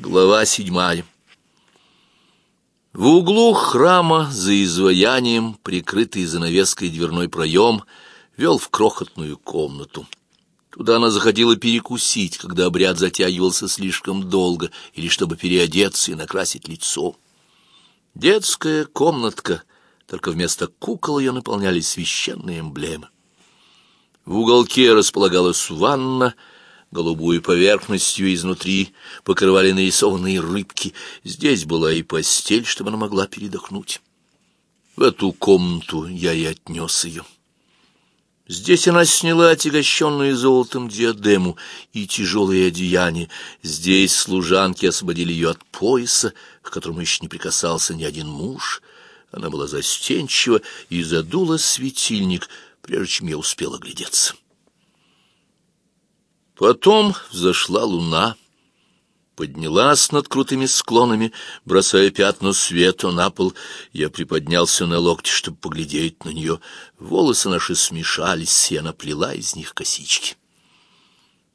Глава седьмая. В углу храма за изваянием, прикрытый занавеской дверной проем, вел в крохотную комнату. Туда она заходила перекусить, когда обряд затягивался слишком долго, или чтобы переодеться и накрасить лицо. Детская комнатка, только вместо кукол ее наполняли священные эмблемы. В уголке располагалась ванна — голубую поверхностью изнутри покрывали нарисованные рыбки. Здесь была и постель, чтобы она могла передохнуть. В эту комнату я и отнес ее. Здесь она сняла отягощенную золотом диадему и тяжелые одеяния. Здесь служанки освободили ее от пояса, к которому еще не прикасался ни один муж. Она была застенчива и задула светильник, прежде чем я успел оглядеться. Потом взошла луна, поднялась над крутыми склонами, бросая пятна света на пол. Я приподнялся на локти, чтобы поглядеть на нее. Волосы наши смешались, и она плела из них косички.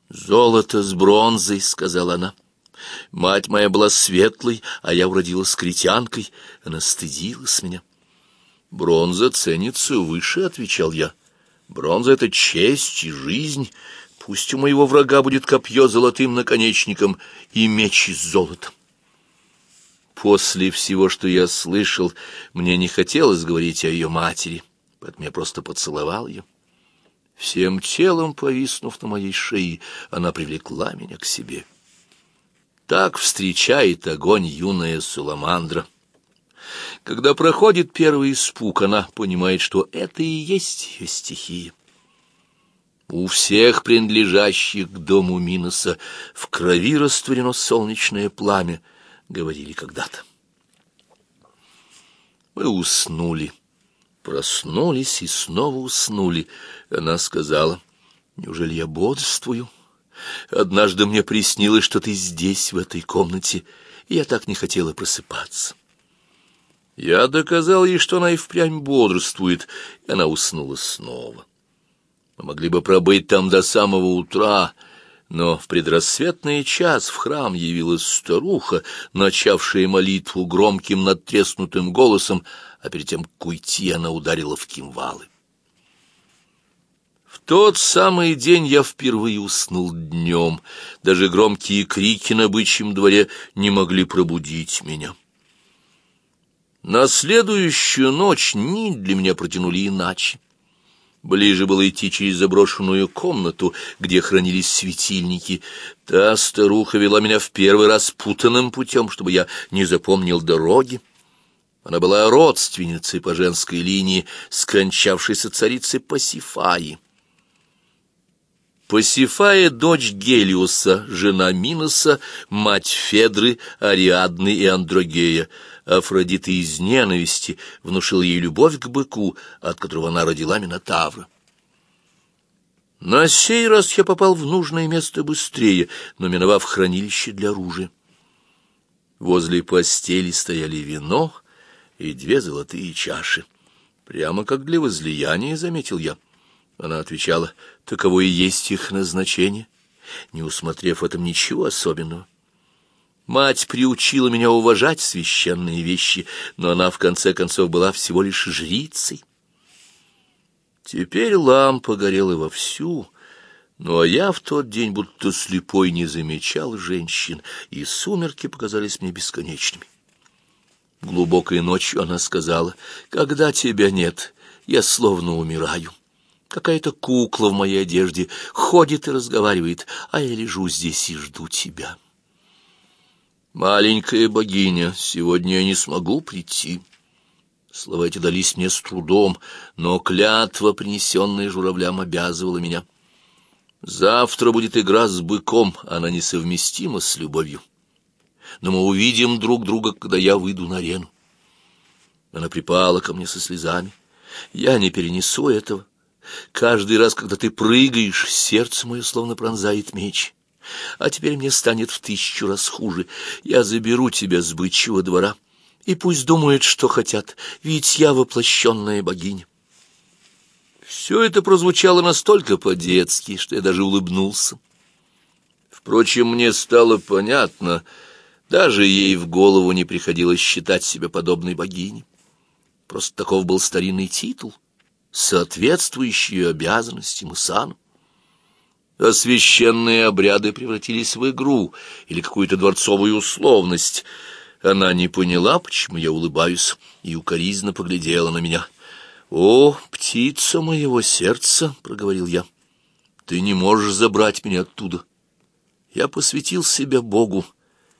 «Золото с бронзой», — сказала она. «Мать моя была светлой, а я уродилась критянкой. Она стыдилась меня». «Бронза ценится выше», — отвечал я. «Бронза — это честь и жизнь». Пусть у моего врага будет копье золотым наконечником и меч из золота. После всего, что я слышал, мне не хотелось говорить о ее матери, поэтому я просто поцеловал ее. Всем телом повиснув на моей шее, она привлекла меня к себе. Так встречает огонь юная Суламандра. Когда проходит первый испуг, она понимает, что это и есть ее стихия. У всех принадлежащих к дому Миноса в крови растворено солнечное пламя, говорили когда-то. Мы уснули, проснулись и снова уснули. Она сказала, неужели я бодрствую? Однажды мне приснилось, что ты здесь, в этой комнате, и я так не хотела просыпаться. Я доказал ей, что она и впрямь бодрствует, и она уснула снова. Мы могли бы пробыть там до самого утра, но в предрассветный час в храм явилась старуха, начавшая молитву громким надтреснутым голосом, а перед тем, как уйти, она ударила в кимвалы. В тот самый день я впервые уснул днем. Даже громкие крики на бычьем дворе не могли пробудить меня. На следующую ночь ни для меня протянули иначе. Ближе было идти через заброшенную комнату, где хранились светильники. Та старуха вела меня в первый раз путанным путем, чтобы я не запомнил дороги. Она была родственницей по женской линии, скончавшейся царицы Пасифаи. Пасифая — дочь Гелиуса, жена Миноса, мать Федры, Ариадны и Андрогея — Афродита из ненависти внушил ей любовь к быку, от которого она родила Минотавра. На сей раз я попал в нужное место быстрее, но миновав хранилище для оружия. Возле постели стояли вино и две золотые чаши. Прямо как для возлияния, заметил я. Она отвечала, таково и есть их назначение, не усмотрев в этом ничего особенного. Мать приучила меня уважать священные вещи, но она в конце концов была всего лишь жрицей. Теперь лампа горела вовсю, ну а я в тот день будто слепой не замечал женщин, и сумерки показались мне бесконечными. Глубокой ночью она сказала, «Когда тебя нет, я словно умираю». Какая-то кукла в моей одежде ходит и разговаривает, а я лежу здесь и жду тебя. «Маленькая богиня, сегодня я не смогу прийти». Слова эти дались мне с трудом, но клятва, принесенная журавлям, обязывала меня. Завтра будет игра с быком, она несовместима с любовью. Но мы увидим друг друга, когда я выйду на арену. Она припала ко мне со слезами. Я не перенесу этого. Каждый раз, когда ты прыгаешь, сердце мое словно пронзает меч. А теперь мне станет в тысячу раз хуже. Я заберу тебя с бычьего двора, и пусть думают, что хотят, ведь я воплощенная богиня. Все это прозвучало настолько по-детски, что я даже улыбнулся. Впрочем, мне стало понятно, Даже ей в голову не приходилось считать себя подобной богиней. Просто таков был старинный титул, соответствующий ее обязанностям и сану. А священные обряды превратились в игру или какую-то дворцовую условность. Она не поняла, почему я улыбаюсь, и укоризненно поглядела на меня. «О, птица моего сердца!» — проговорил я. «Ты не можешь забрать меня оттуда. Я посвятил себя Богу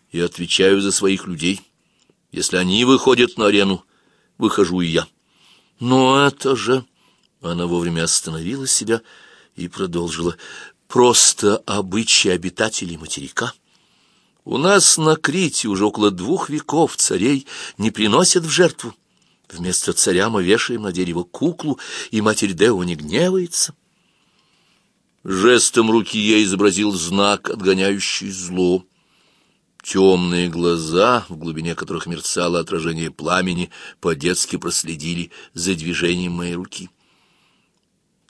и отвечаю за своих людей. Если они выходят на арену, выхожу и я. Но это же...» Она вовремя остановила себя и продолжила. «Просто обычаи обитателей материка». У нас на Крите уже около двух веков царей не приносят в жертву. Вместо царя мы вешаем на дерево куклу, и матерь Део не гневается. Жестом руки я изобразил знак, отгоняющий зло. Темные глаза, в глубине которых мерцало отражение пламени, по-детски проследили за движением моей руки.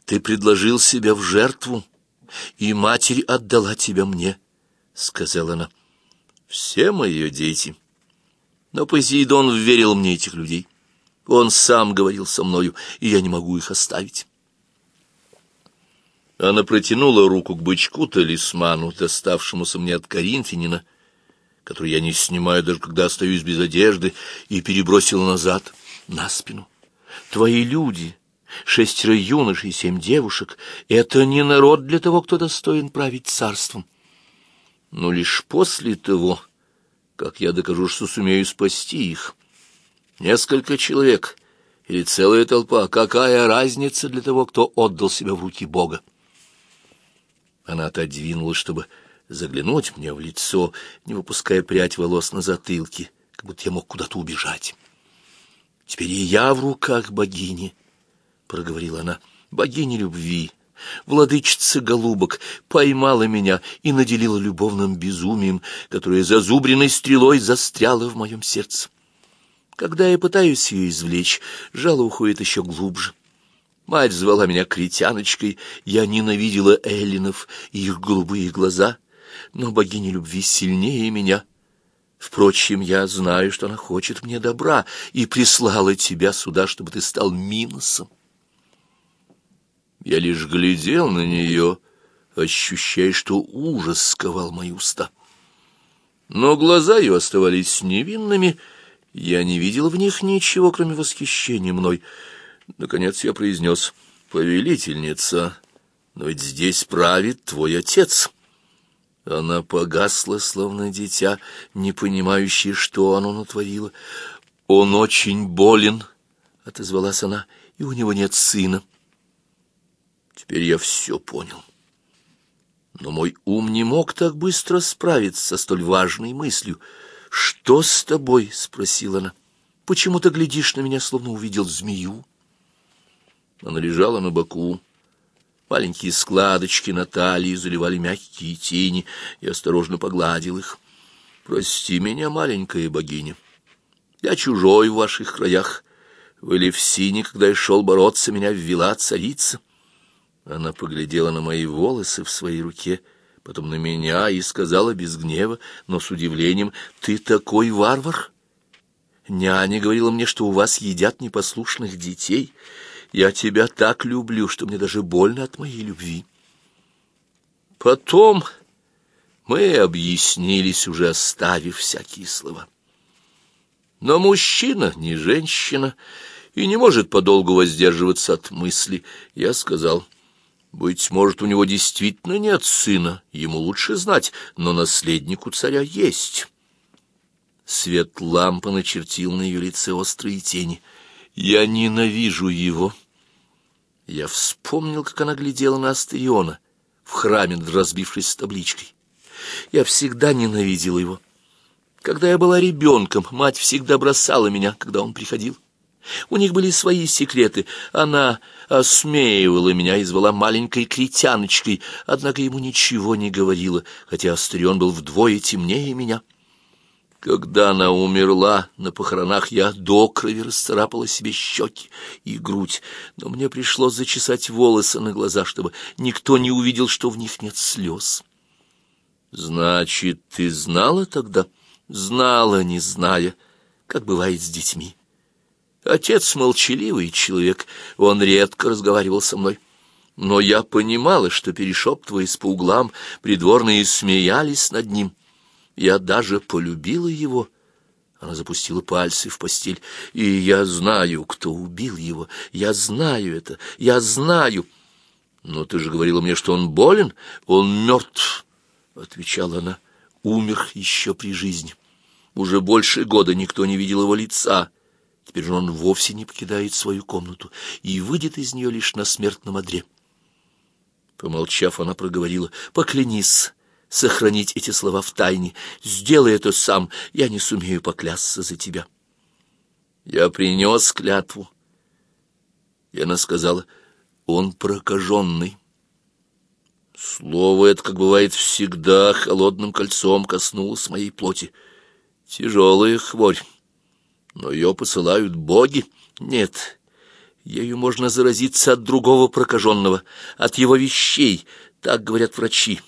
«Ты предложил себя в жертву, и матерь отдала тебя мне», — сказала она. «Все мои дети». Но Посейдон верил мне этих людей. Он сам говорил со мною, и я не могу их оставить. Она протянула руку к бычку-талисману, доставшемуся мне от Коринфянина, который я не снимаю, даже когда остаюсь без одежды, и перебросила назад, на спину. Твои люди, шестеро юношей семь девушек, это не народ для того, кто достоин править царством. Но лишь после того, как я докажу, что сумею спасти их, Несколько человек или целая толпа, какая разница для того, кто отдал себя в руки Бога? Она отодвинулась, чтобы заглянуть мне в лицо, не выпуская прядь волос на затылке, как будто я мог куда-то убежать. «Теперь и я в руках богини», — проговорила она, — «богини любви». Владычица голубок поймала меня и наделила любовным безумием, которое зазубренной стрелой застряло в моем сердце. Когда я пытаюсь ее извлечь, жало уходит еще глубже. Мать звала меня критяночкой, я ненавидела эллинов и их голубые глаза, но богиня любви сильнее меня. Впрочем, я знаю, что она хочет мне добра и прислала тебя сюда, чтобы ты стал Миносом. Я лишь глядел на нее, ощущая, что ужас сковал мои уста. Но глаза ее оставались невинными, — я не видел в них ничего, кроме восхищения мной. Наконец я произнес «Повелительница, но ведь здесь правит твой отец». Она погасла, словно дитя, не понимающее, что оно натворило. «Он очень болен», — отозвалась она, — «и у него нет сына». Теперь я все понял. Но мой ум не мог так быстро справиться со столь важной мыслью — «Что с тобой?» — спросила она. «Почему ты глядишь на меня, словно увидел змею?» Она лежала на боку. Маленькие складочки на талии заливали мягкие тени, и осторожно погладил их. «Прости меня, маленькая богиня. Я чужой в ваших краях. В Элевсине, когда я шел бороться, меня ввела царица». Она поглядела на мои волосы в своей руке — потом на меня и сказала без гнева, но с удивлением, «Ты такой варвар!» Няня говорила мне, что у вас едят непослушных детей. Я тебя так люблю, что мне даже больно от моей любви. Потом мы объяснились, уже оставив всякие слова. Но мужчина не женщина и не может подолгу воздерживаться от мысли. Я сказал, быть может, у него действительно нет сына, ему лучше знать, но наследник у царя есть. Свет лампы начертил на ее лице острые тени. «Я ненавижу его». Я вспомнил, как она глядела на Астериона в храме, разбившись с табличкой. Я всегда ненавидел его. Когда я была ребенком, мать всегда бросала меня, когда он приходил. У них были свои секреты. Она осмеивала меня и звала маленькой критяночкой, однако ему ничего не говорила, хотя Астрион был вдвое темнее меня. Когда она умерла, на похоронах я до крови расцарапала себе щеки и грудь, но мне пришлось зачесать волосы на глаза, чтобы никто не увидел, что в них нет слез. «Значит, ты знала тогда?» знала, не зная, как бывает с детьми. Отец молчаливый человек, он редко разговаривал со мной. Но я понимала, что, перешептываясь по углам, придворные смеялись над ним. Я даже полюбила его. Она запустила пальцы в постель. И я знаю, кто убил его. Я знаю это. Я знаю. Но ты же говорила мне, что он болен. Он мертв, — отвечала она. Умер еще при жизни. Уже больше года никто не видел его лица. Теперь же он вовсе не покидает свою комнату и выйдет из нее лишь на смертном одре. Помолчав, она проговорила, «Поклянись сохранить эти слова в тайне. Сделай это сам, я не сумею поклясться за тебя». Я принес клятву. И она сказала, «Он прокаженный». Слово это, как бывает всегда, холодным кольцом коснулось моей плоти. Тяжелая хворь. Но ее посылают боги. Нет, Ею можно заразиться от другого прокаженного, от его вещей, так говорят врачи.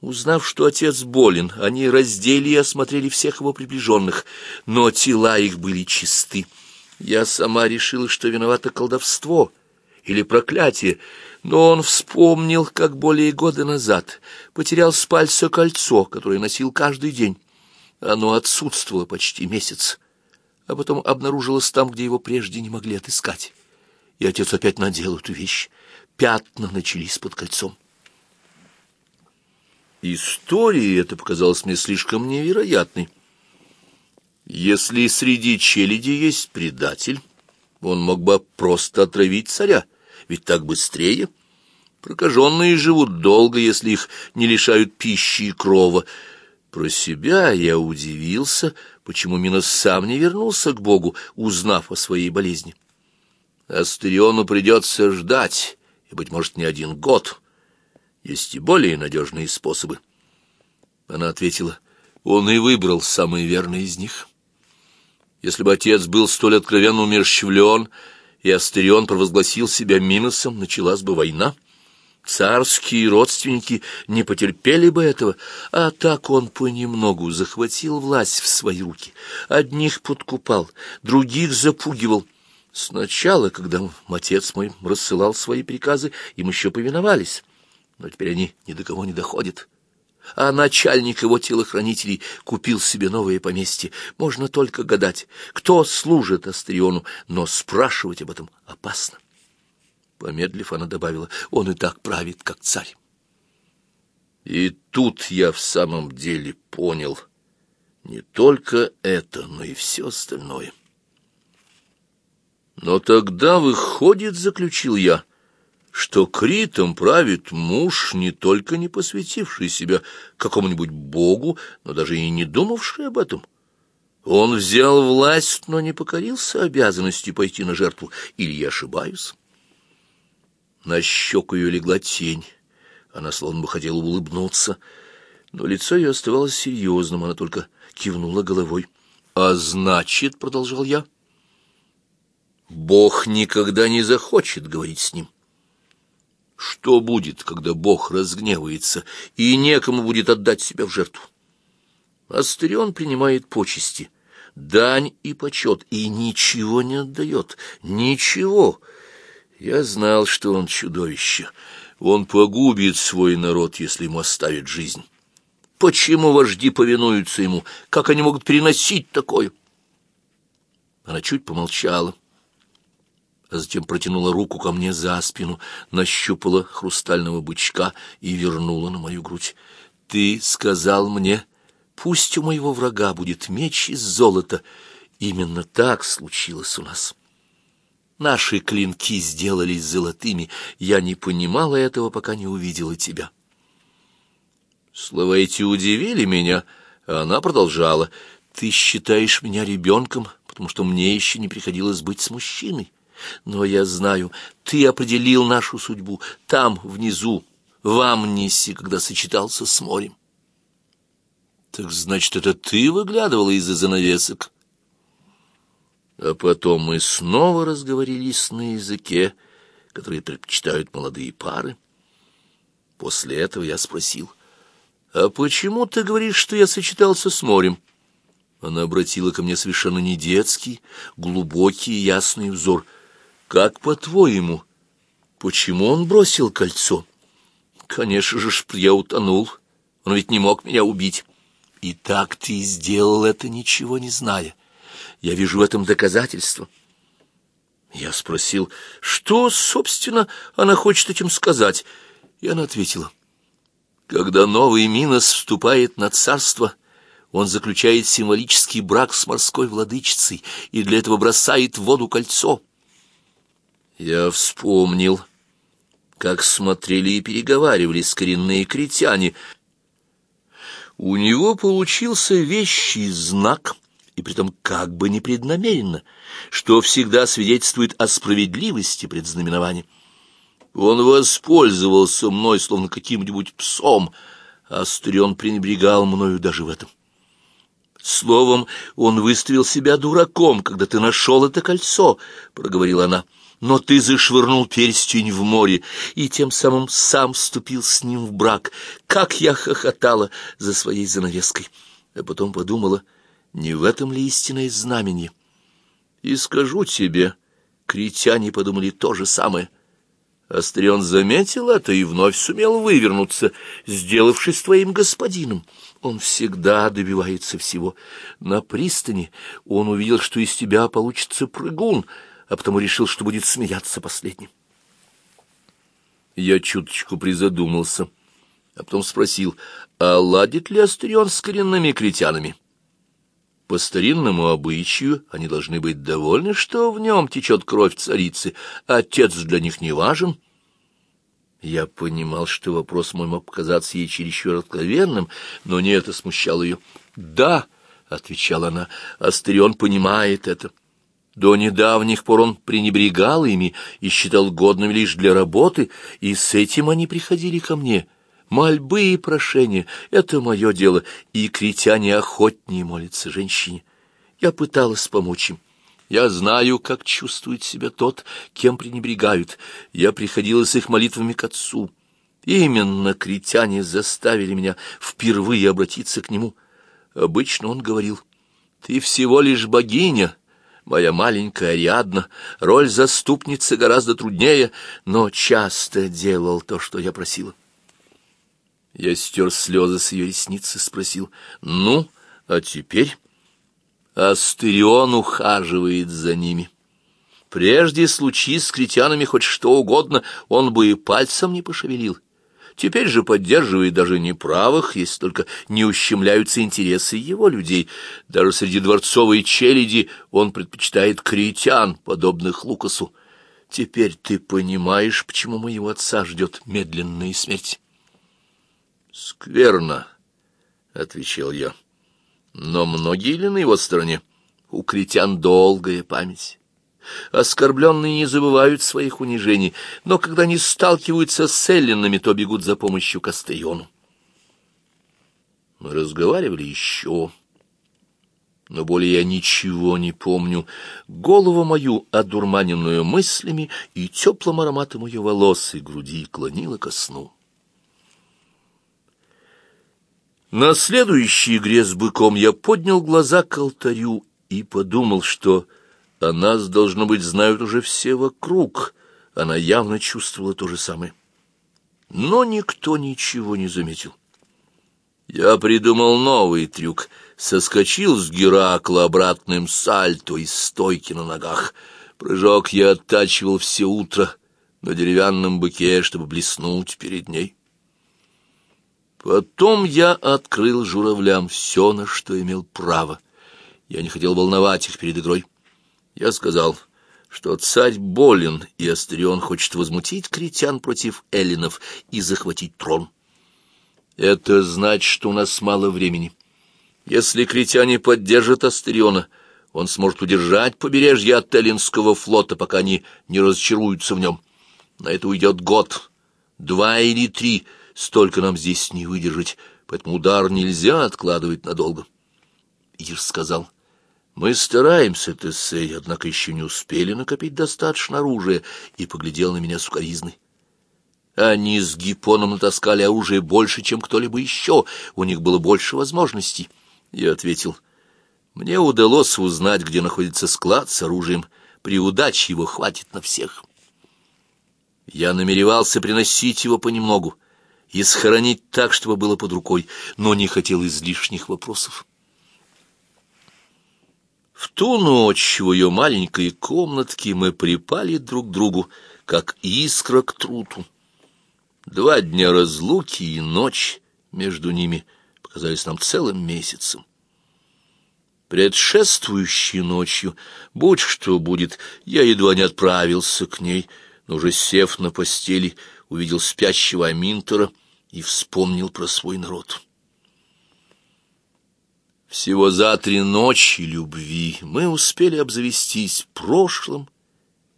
Узнав, что отец болен, они раздели и осмотрели всех его приближенных, но тела их были чисты. Я сама решила, что виновато колдовство или проклятие, но он вспомнил, как более года назад потерял с пальца кольцо, которое носил каждый день. Оно отсутствовало почти месяц, а потом обнаружилось там, где его прежде не могли отыскать и отец опять надел эту вещь. Пятна начались под кольцом. История эта показалась мне слишком невероятной. Если среди челяди есть предатель, он мог бы просто отравить царя, ведь так быстрее. Прокаженные живут долго, если их не лишают пищи и крова. Про себя я удивился, почему Минос сам не вернулся к Богу, узнав о своей болезни. Астериону придется ждать, и, быть может, не один год. Есть и более надежные способы. Она ответила, он и выбрал самый верный из них. Если бы отец был столь откровенно умерщвлен, и Астерион провозгласил себя минусом, началась бы война. Царские родственники не потерпели бы этого, а так он понемногу захватил власть в свои руки. Одних подкупал, других запугивал — Сначала, когда отец мой рассылал свои приказы, им еще повиновались, но теперь они ни до кого не доходят. А начальник его телохранителей купил себе новое поместье. Можно только гадать, кто служит Астриону, но спрашивать об этом опасно. Помедлив, она добавила, он и так правит, как царь. И тут я в самом деле понял не только это, но и все остальное. Но тогда выходит, заключил я, что Критом правит муж, не только не посвятивший себя какому-нибудь богу, но даже и не думавший об этом. Он взял власть, но не покорился обязанности пойти на жертву. Или я ошибаюсь? На щеку ее легла тень. Она словно бы хотела улыбнуться, но лицо ее оставалось серьезным, она только кивнула головой. «А значит, — продолжал я, — Бог никогда не захочет говорить с ним. Что будет, когда Бог разгневается, и некому будет отдать себя в жертву? Астерион принимает почести, дань и почет, и ничего не отдает, ничего. Я знал, что он чудовище. Он погубит свой народ, если ему оставит жизнь. Почему вожди повинуются ему? Как они могут переносить такое? Она чуть помолчала а затем протянула руку ко мне за спину, нащупала хрустального бычка и вернула на мою грудь. «Ты сказал мне, пусть у моего врага будет меч из золота. Именно так случилось у нас». Наши клинки сделались золотыми. Я не понимала этого, пока не увидела тебя. Слова эти удивили меня, а она продолжала. Ты считаешь меня ребенком, потому что мне еще не приходилось быть с мужчиной. Но я знаю, ты определил нашу судьбу там, внизу, в Амнисе, когда сочетался с морем. Так значит, это ты выглядывала из-за занавесок? А потом мы снова разговорились на языке, который предпочитают молодые пары. После этого я спросил, «А почему ты говоришь, что я сочетался с морем? Она обратила ко мне совершенно не детский, глубокий и ясный взор. «Как по-твоему, почему он бросил кольцо?» «Конечно же, я утонул. Он ведь не мог меня убить». «И так ты сделал это, ничего не зная. Я вижу в этом доказательство». Я спросил, что, собственно, она хочет этим сказать, и она ответила. Когда новый Минос вступает на царство, он заключает символический брак с морской владычицей и для этого бросает в воду кольцо. Я вспомнил, как смотрели и переговаривались коренные критяне. У него получился вещий знак — и притом как бы непреднамеренно, что всегда свидетельствует о справедливости предзнаменования. Он воспользовался мной, словно каким-нибудь псом, а Астрион пренебрегал мною даже в этом. Словом, он выставил себя дураком, когда ты нашел это кольцо, — проговорила она. Но ты зашвырнул перстень в море и тем самым сам вступил с ним в брак. Как я хохотала за своей занавеской! А потом подумала — не в этом ли истинное знамение? И скажу тебе, критяне подумали то же самое. Астрион заметил это и вновь сумел вывернуться, сделавшись твоим господином. Он всегда добивается всего. На пристани он увидел, что из тебя получится прыгун, а потому решил, что будет смеяться последним. Я чуточку призадумался, а потом спросил, а ладит ли Астрион с коренными критянами? По старинному обычаю они должны быть довольны, что в нем течет кровь царицы, а отец для них не важен. Я понимал, что вопрос мой мог показаться ей чересчур откровенным, но не это смущало ее. «Да», — отвечала она, — «Астерион понимает это». До недавних пор он пренебрегал ими и считал годными лишь для работы, и с этим они приходили ко мне — Мольбы и прошения — это мое дело, и критяне охотнее молятся женщине. Я пыталась помочь им. Я знаю, как чувствует себя тот, кем пренебрегают. Я приходила с их молитвами к отцу. Именно критяне заставили меня впервые обратиться к нему. Обычно он говорил, «Ты всего лишь богиня, моя маленькая Ариадна, роль заступницы гораздо труднее, но часто делал то, что я просила». Я стер слезы с ее ресницы, спросил, «Ну, а теперь?» Астерион ухаживает за ними. Прежде случись с критянами хоть что угодно, он бы и пальцем не пошевелил. Теперь же поддерживает даже неправых, если только не ущемляются интересы его людей. Даже среди дворцовой челяди он предпочитает критян, подобных Лукасу. Теперь ты понимаешь, почему моего отца ждет медленная смерть. «Скверно», — отвечал я. «Но многие ли на его стороне? У критян долгая память». Оскорбленные не забывают своих унижений, но когда они сталкиваются с эллинами, то бегут за помощью к Астеону. Мы разговаривали еще, но более я ничего не помню. Голову мою, одурманенную мыслями и теплым ароматом ее волос и груди, клонила ко сну. На следующей игре с быком я поднял глаза к алтарю и подумал, что о нас, должно быть, знают уже все вокруг. Она явно чувствовала то же самое. Но никто ничего не заметил. Я придумал новый трюк. Соскочил с Геракла обратным сальто из стойки на ногах. Прыжок я оттачивал все утро на деревянном быке, чтобы блеснуть перед ней. Потом я открыл журавлям все, на что имел право. Я не хотел волновать их перед игрой. Я сказал, что царь болен, и Астрион хочет возмутить критян против эллинов и захватить трон. Это значит, что у нас мало времени. Если критяне поддержат Астриона, он сможет удержать побережье от Эллинского флота, пока они не разочаруются в нем. На это уйдет год, два или три — Столько нам здесь не выдержать, поэтому удар нельзя откладывать надолго. Ир сказал, мы стараемся, Тесей, однако еще не успели накопить достаточно оружия, и поглядел на меня сукоризной. Они с Гипоном натаскали оружие больше, чем кто-либо еще, у них было больше возможностей. Я ответил, Мне удалось узнать, где находится склад с оружием. При удаче его хватит на всех. Я намеревался приносить его понемногу и схоронить так, чтобы было под рукой, но не хотел излишних вопросов. В ту ночь в ее маленькой комнатке мы припали друг к другу, как искра к труту. Два дня разлуки и ночь между ними показались нам целым месяцем. Предшествующей ночью, будь что будет, я едва не отправился к ней, но уже сев на постели, увидел спящего Аминтора и вспомнил про свой народ. Всего за три ночи любви мы успели обзавестись прошлым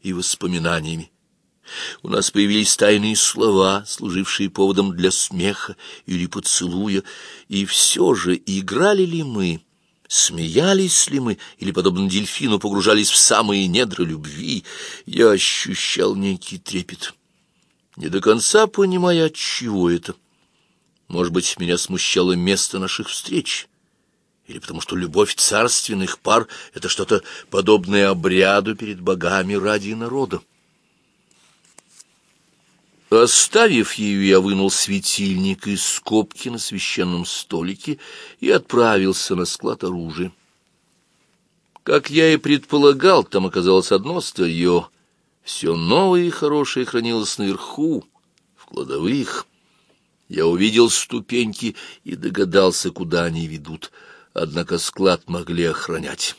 и воспоминаниями. У нас появились тайные слова, служившие поводом для смеха или поцелуя, и все же играли ли мы, смеялись ли мы, или, подобно дельфину, погружались в самые недра любви, я ощущал некий трепет, не до конца понимая, от чего это. Может быть, меня смущало место наших встреч, или потому что любовь царственных пар — это что-то подобное обряду перед богами ради народа. Оставив ее, я вынул светильник из скобки на священном столике и отправился на склад оружия. Как я и предполагал, там оказалось одно старье. Все новое и хорошее хранилось наверху, в кладовых. Я увидел ступеньки и догадался, куда они ведут, однако склад могли охранять.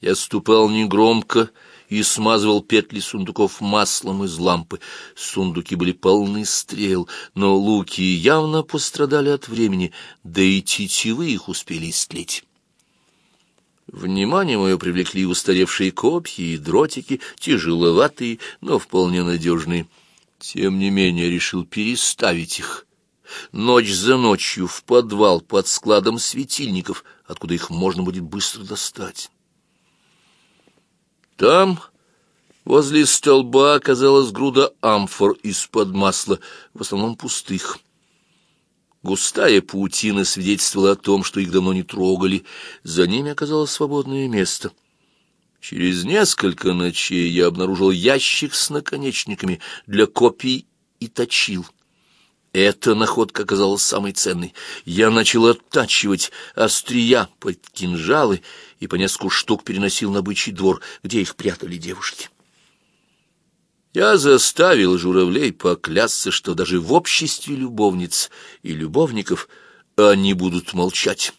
Я ступал негромко, и смазывал петли сундуков маслом из лампы. Сундуки были полны стрел, но луки явно пострадали от времени, да и тетивы их успели истлеть. Внимание мое привлекли устаревшие копья и дротики, тяжеловатые, но вполне надежные. Тем не менее решил переставить их. Ночь за ночью в подвал под складом светильников, откуда их можно будет быстро достать. Там, возле столба, оказалась груда амфор из-под масла, в основном пустых. Густая паутина свидетельствовала о том, что их давно не трогали. За ними оказалось свободное место. Через несколько ночей я обнаружил ящик с наконечниками для копий и точил. Эта находка оказалась самой ценной. Я начал оттачивать острия под кинжалы и по несколько штук переносил на бычий двор, где их прятали девушки. Я заставил журавлей поклясться, что даже в обществе любовниц и любовников они будут молчать,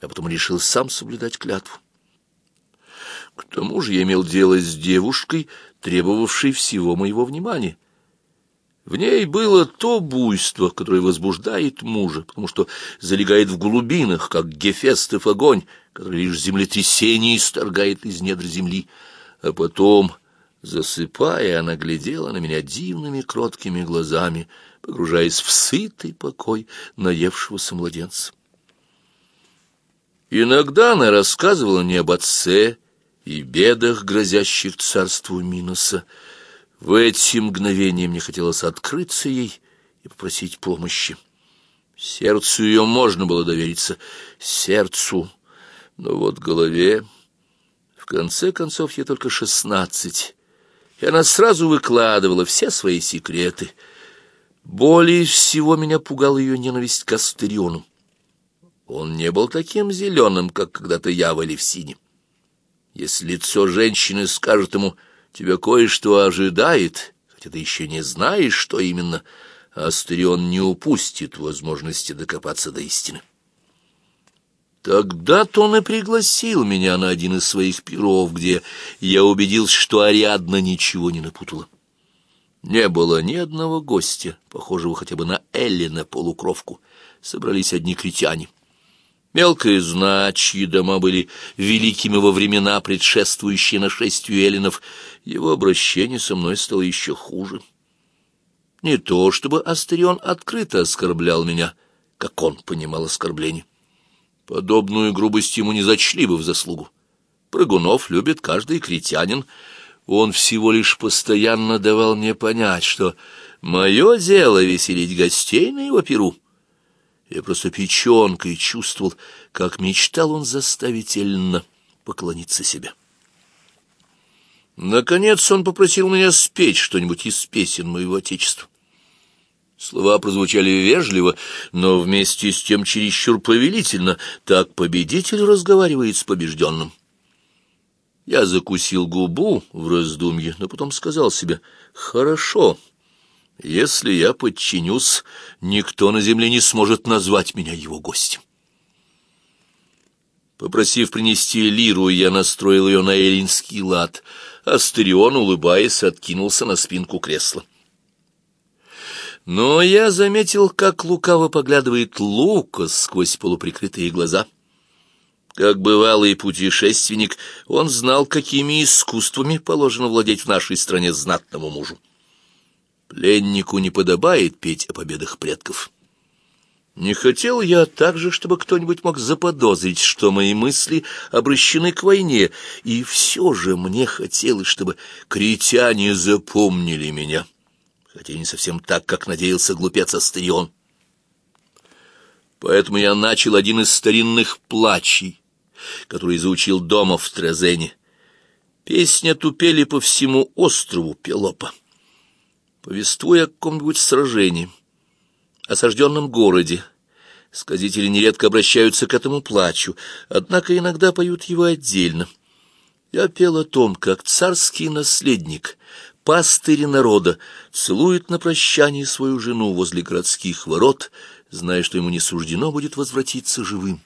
а потом решил сам соблюдать клятву. К тому же я имел дело с девушкой, требовавшей всего моего внимания. В ней было то буйство, которое возбуждает мужа, потому что залегает в глубинах, как гефестов огонь, который лишь землетрясение исторгает из недр земли. А потом, засыпая, она глядела на меня дивными кроткими глазами, погружаясь в сытый покой наевшегося младенца. Иногда она рассказывала мне об отце и бедах, грозящих царству Миноса, в эти мгновения мне хотелось открыться ей и попросить помощи. Сердцу ее можно было довериться, сердцу, но вот голове... В конце концов, ей только шестнадцать, и она сразу выкладывала все свои секреты. Более всего меня пугала ее ненависть к Астериону. Он не был таким зеленым, как когда-то я в Элевсине. Если лицо женщины скажет ему Тебя кое-что ожидает, хотя ты еще не знаешь, что именно. Астрион не упустит возможности докопаться до истины. Тогда-то он и пригласил меня на один из своих пиров, где я убедился, что Ариадна ничего не напутала. Не было ни одного гостя, похожего хотя бы на Эллина полукровку. Собрались одни критяне. Мелкая знать, дома были великими во времена, предшествующие нашествию эллинов, его обращение со мной стало еще хуже. Не то, чтобы Астерион открыто оскорблял меня, как он понимал оскорбление. Подобную грубость ему не зачли бы в заслугу. Прыгунов любит каждый критянин. Он всего лишь постоянно давал мне понять, что мое дело веселить гостей на его перу. Я просто печенкой чувствовал, как мечтал он заставить Эльна поклониться себе. Наконец он попросил меня спеть что-нибудь из песен моего отечества. Слова прозвучали вежливо, но вместе с тем чересчур повелительно. Так победитель разговаривает с побежденным. Я закусил губу в раздумье, но потом сказал себе «Хорошо». Если я подчинюсь, никто на земле не сможет назвать меня его гостем. Попросив принести лиру, я настроил ее на эллинский лад. Астерион, улыбаясь, откинулся на спинку кресла. Но я заметил, как лукаво поглядывает Лукас сквозь полуприкрытые глаза. Как бывалый путешественник, он знал, какими искусствами положено владеть в нашей стране знатному мужу. Пленнику не подобает петь о победах предков. Не хотел я также, чтобы кто-нибудь мог заподозрить, что мои мысли обращены к войне, и все же мне хотелось, чтобы критяне запомнили меня, хотя не совсем так, как надеялся глупец Астарион. Поэтому я начал один из старинных плачей, который заучил дома в Трезене. Песня тупели по всему острову Пелопа повествуя о каком-нибудь сражении, осажденном городе. Сказители нередко обращаются к этому плачу, однако иногда поют его отдельно. Я пел о том, как царский наследник, пастырь народа, целует на прощание свою жену возле городских ворот, зная, что ему не суждено будет возвратиться живым.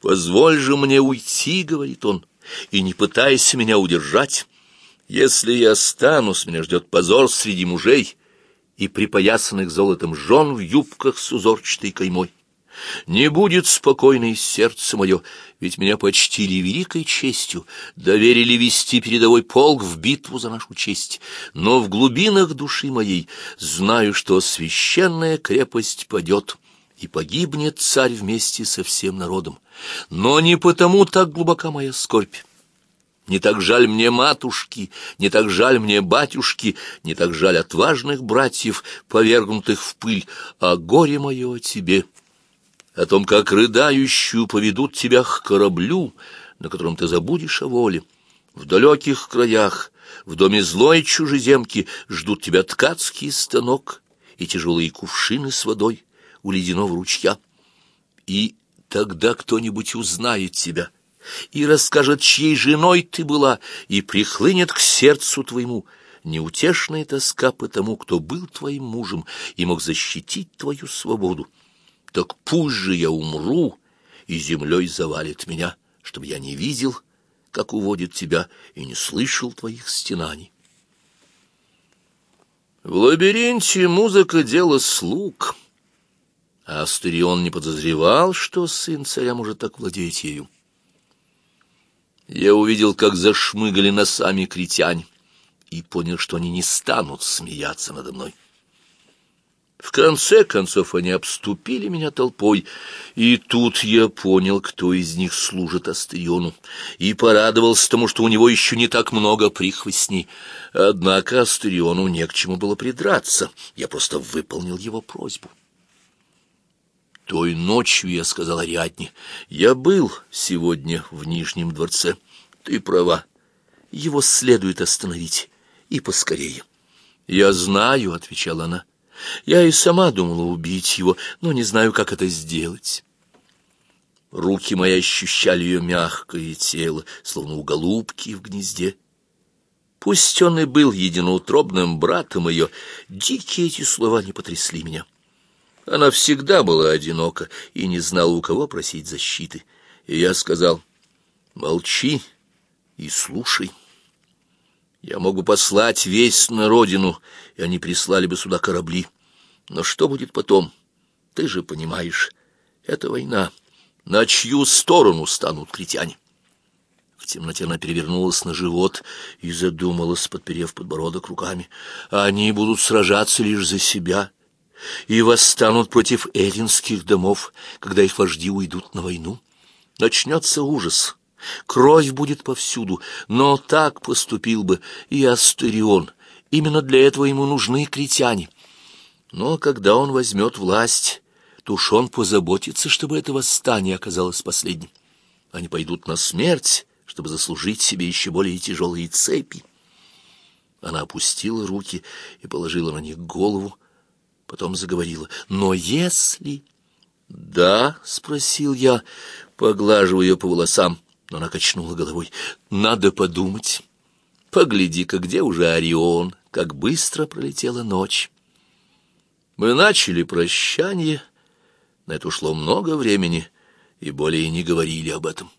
«Позволь же мне уйти», — говорит он, — «и не пытайся меня удержать». Если я останусь, меня ждет позор среди мужей и припоясанных золотом жен в юбках с узорчатой каймой. Не будет спокойно сердце мое, ведь меня почтили великой честью, доверили вести передовой полк в битву за нашу честь. Но в глубинах души моей знаю, что священная крепость падет, и погибнет царь вместе со всем народом. Но не потому так глубока моя скорбь. Не так жаль мне матушки, не так жаль мне батюшки, не так жаль отважных братьев, повергнутых в пыль, а горе мое о тебе, о том, как рыдающую поведут тебя к кораблю, на котором ты забудешь о воле. В далеких краях, в доме злой чужеземки ждут тебя ткацкий станок и тяжелые кувшины с водой у ледяного ручья. И тогда кто-нибудь узнает тебя — и расскажет, чьей женой ты была, и прихлынет к сердцу твоему неутешная тоска по тому, кто был твоим мужем и мог защитить твою свободу. Так пусть же я умру, и землей завалит меня, чтобы я не видел, как уводит тебя, и не слышал твоих стенаний. В лабиринте музыка — дело слуг, а Астерион не подозревал, что сын царя может так владеть ею. Я увидел, как зашмыгали носами критяне, и понял, что они не станут смеяться надо мной. В конце концов они обступили меня толпой, и тут я понял, кто из них служит Астериону, и порадовался тому, что у него еще не так много прихвостней. Однако Астериону не к чему было придраться, я просто выполнил его просьбу. Той ночью я сказал Ариадне, я был сегодня в Нижнем дворце. Ты права, его следует остановить, и поскорее. Я знаю, — отвечала она, — я и сама думала убить его, но не знаю, как это сделать. Руки мои ощущали ее мягкое тело, словно у голубки в гнезде. Пусть он и был единоутробным братом ее, дикие эти слова не потрясли меня. Она всегда была одинока и не знала, у кого просить защиты. И я сказал, молчи и слушай. Я мог бы послать весь на родину, и они прислали бы сюда корабли. Но что будет потом? Ты же понимаешь, это война. На чью сторону станут критяне? В темноте она перевернулась на живот и задумалась, подперев подбородок руками. Они будут сражаться лишь за себя — и восстанут против эллинских домов, когда их вожди уйдут на войну. Начнется ужас, кровь будет повсюду, но так поступил бы и Астерион. Именно для этого ему нужны критяне. Но когда он возьмет власть, то уж он позаботится, чтобы это восстание оказалось последним. Они пойдут на смерть, чтобы заслужить себе еще более тяжелые цепи. Она опустила руки и положила на них голову, потом заговорила. «Но если...» «Да?» — спросил я, поглаживая ее по волосам, но она качнула головой. «Надо подумать. Погляди-ка, где уже Орион, как быстро пролетела ночь». Мы начали прощание. На это ушло много времени, и более не говорили об этом.